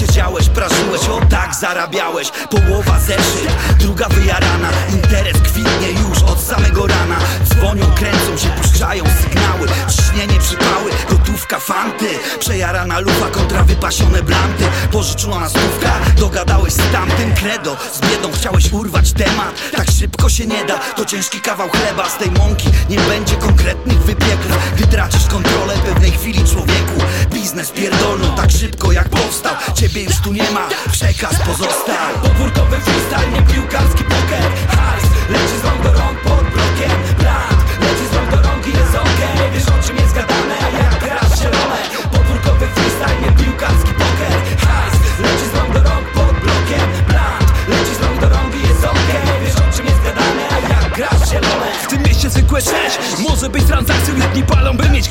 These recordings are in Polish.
Siedziałeś, prażyłeś, o tak zarabiałeś. Połowa zeszyt, druga wyjarana. Interes kwitnie już od samego rana. Dzwonią, kręcą się, puszczają sygnały. Ciśnienie, przypały, gotówka, fanty. Przejarana lufa kontra wypasione blanty. Pożyczona stówka, dogadałeś z tamtym. Credo Z biedą chciałeś urwać temat. Tak szybko się nie da, to ciężki kawał chleba. Z tej mąki nie będzie konkretnych wypieków. Gdy tracisz kontrolę pewnej chwili człowieku Biznes pierdolną tak szybko jak powstał Ciebie już tu nie ma, przekaz pozostał Podwórkowy freestyle, nie piłkarski poker. Hajs, leci z rąk do rąk pod blokiem. Bland, leci z rąk do rąk i jest okej. Wiesz o czym jest gadane, jak grasz zielone. Podwórkowy freestyle, nie piłkarski poker. Hajs, leci z rąk do rąk pod blokiem. Bland, leci z rąk do rąk i jest okej. Wiesz o czym jest gadane, jak grasz zielone. W tym mieście zwykłe sześć. Może być transakcją, jedni palą by mieć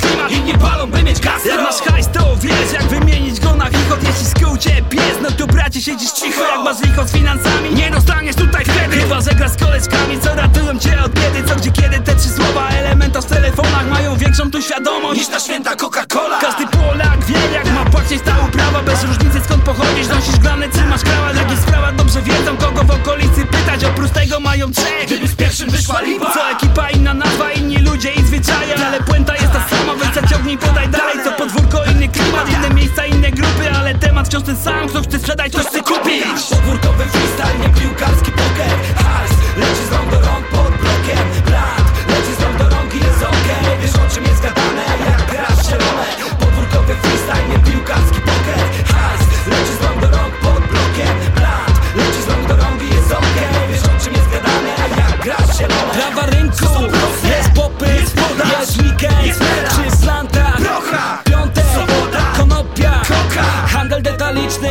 bracie siedzisz cicho Jak lichot z finansami, nie dostaniesz tutaj wtedy. Chyba, że grasz z koleżkami, co ratują cię od biedy Co gdzie kiedy. Te trzy słowa elementa w telefonach Mają większą tu świadomość Niż ta święta Coca-Cola. Każdy Polak wie jak ma płacić ta uprawa. Bez różnicy skąd pochodzisz, nosisz glany czy masz krawat Jak jest sprawa dobrze wiedzą kogo w okolicy pytać. Oprócz tego mają trzech. Gdyby z pierwszym wyszła lipa. Co ekipa inna nazwa, inni ludzie i zwyczaje. Ale puenta jest ta sama, więc zaciągnij podaj dalej. Co podwórko, inny klimat, inne miejsca, inne grupy Ale wciąż ten sam, ktoś chce sprzedać, ktoś chce kupić Podwórkowy freestyle, nie piłkarski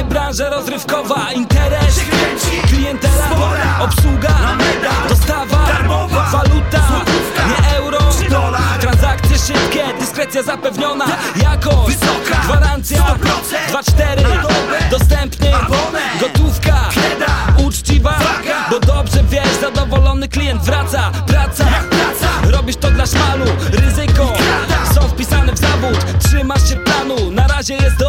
branża rozrywkowa Interes, klientela, obsługa Dostawa, waluta, nie euro. Transakcje szybkie, dyskrecja zapewniona Jakość, Wysoka, gwarancja 100%, 2-4, na dobę, dostępny Gotówka, kreda, uczciwa. Bo dobrze wiesz, zadowolony klient wraca Praca, praca. robisz to dla szmalu Ryzyko, są wpisane w zawód Trzymasz się planu, na razie jest dobrze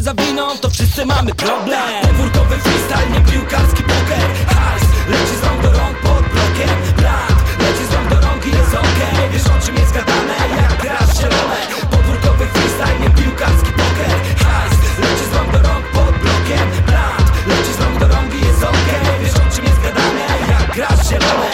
się zawiną, to wszyscy mamy problem. Wurtowy freestyle, nie piłkarski poker. Hajs, leci z rąk do rąk pod blokiem. Brat, leci z rąk do rąk i jest ok. Wiesz o czym jest gadane, jak grasz zielone. Podwórkowy freestyle, nie piłkarski poker. Hajs, leci z rąk do rąk pod blokiem. Brat, leci z rąk do rąk i jest ok. Wiesz o czym jest gadane, jak grasz zielone.